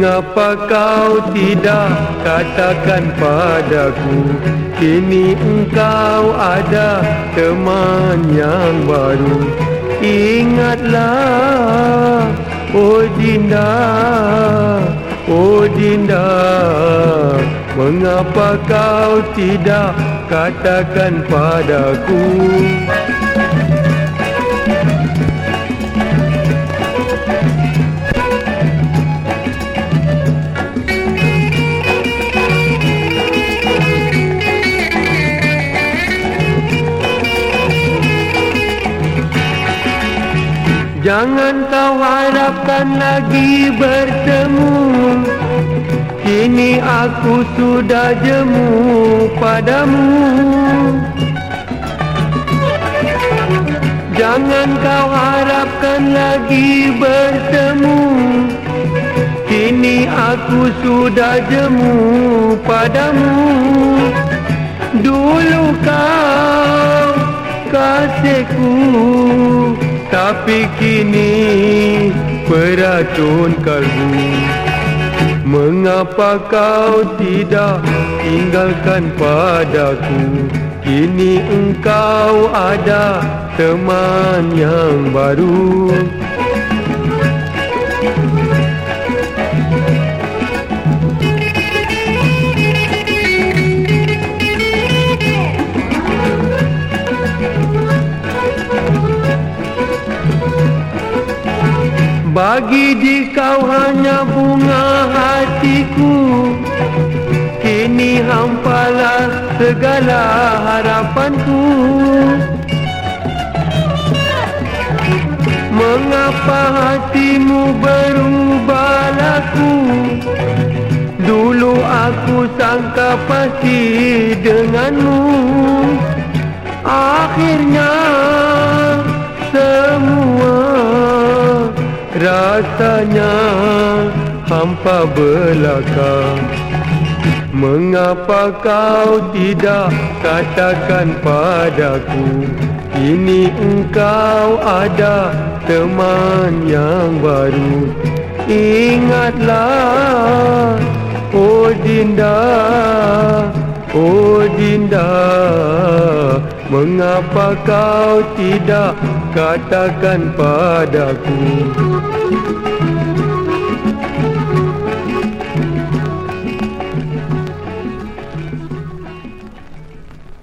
Mengapa kau tidak katakan padaku Kini engkau ada teman yang baru. Ingatlah, oh Dinda, oh Dinda Mengapa kau tidak katakan padaku Jangan kau harapkan lagi bertemu. Kini aku sudah jemu padamu. Jangan kau harapkan lagi bertemu. Kini aku sudah jemu padamu. Dulu kau kasihku tapi kini beracun kalbu. Mengapa kau tidak tinggalkan padaku? Kini engkau ada teman yang baru Bagi di kau hanya bunga hatiku Kini hampalah segala harapanku. Mengapa hatimu berubah laku? Dulu aku sangka pasti denganmu. Akhirnya Rasanya hampa belaka Mengapa kau tidak katakan padaku Ini engkau ada teman yang baru. Ingatlah Oh Dinda Oh Dinda Mengapa kau tidak katakan padaku